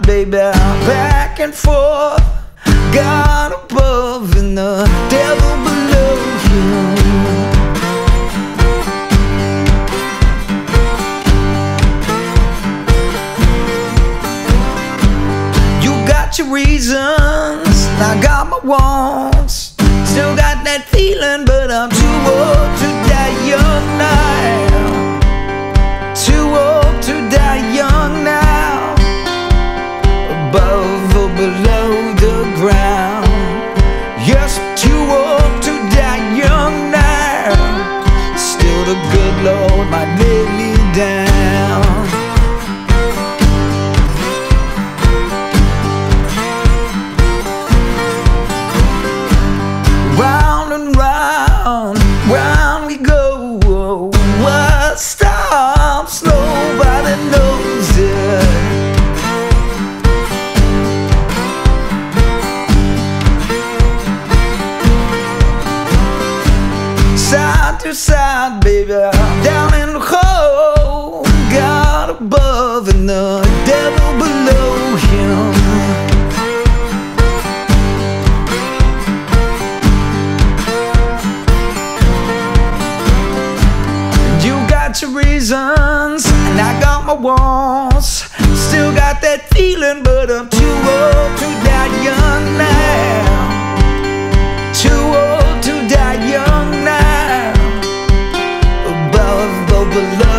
baby, back and forth. God above and the devil below you. You got your reasons, I got my wants. Still got that feeling, but I'm too old to die young now. Lord might lay me Side to side, baby, down in the hole. God above and the devil below him. You got your reasons, and I got my wants. Still got that feeling, but I'm too old to die young now. Above or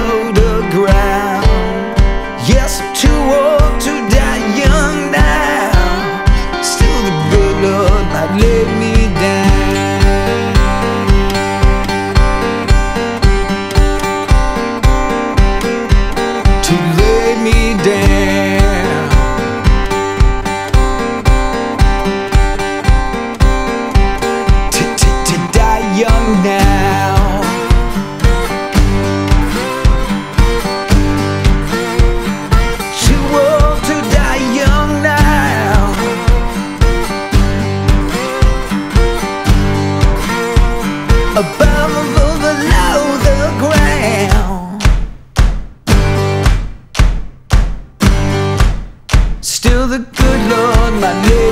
Still